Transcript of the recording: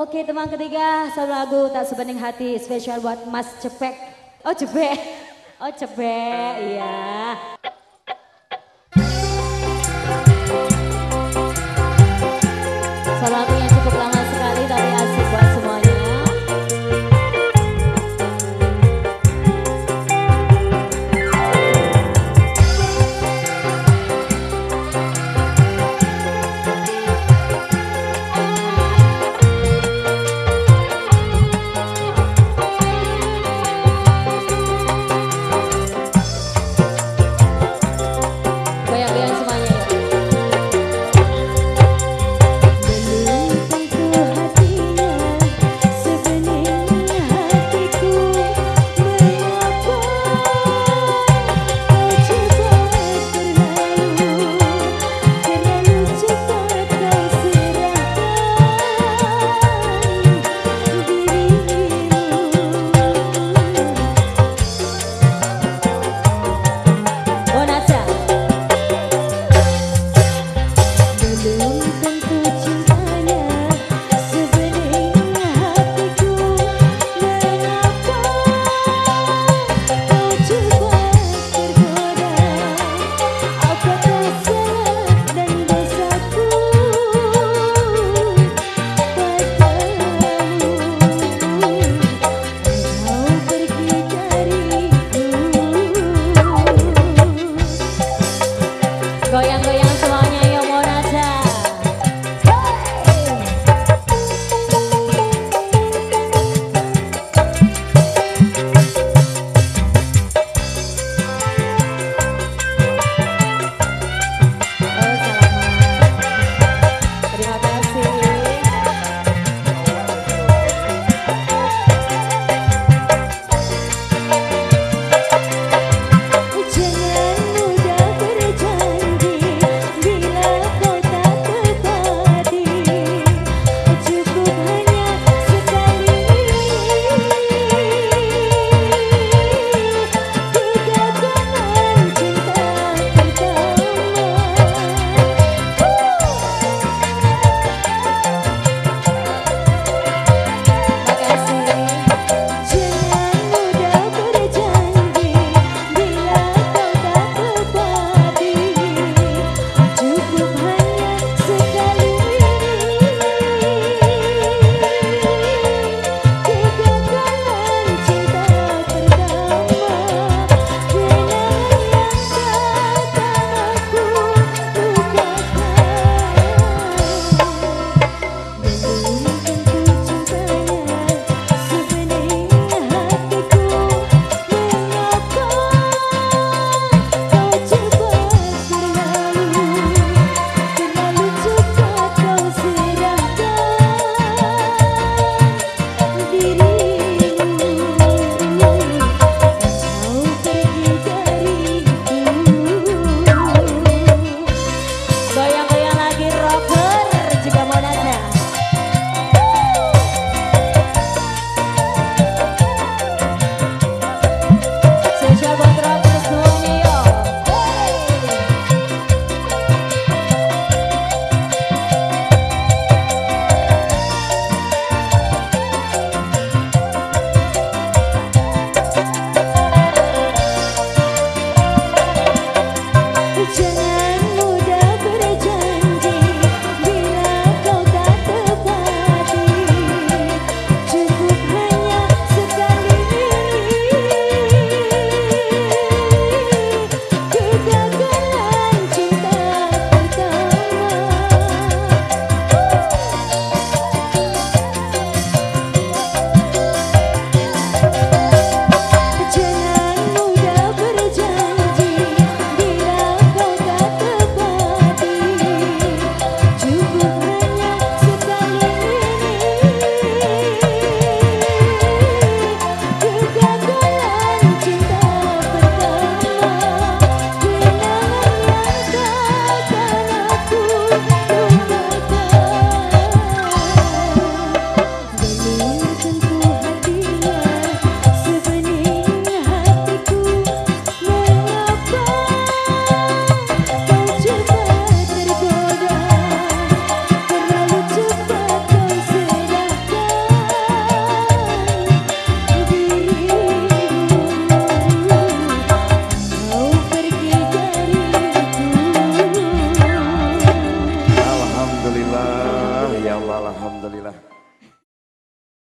Oke teman ketiga satu lagu tak sebening hati spesial buat Mas Cepek. Oh Cepek. Oh Cepek iya. 摇摇，摇摇。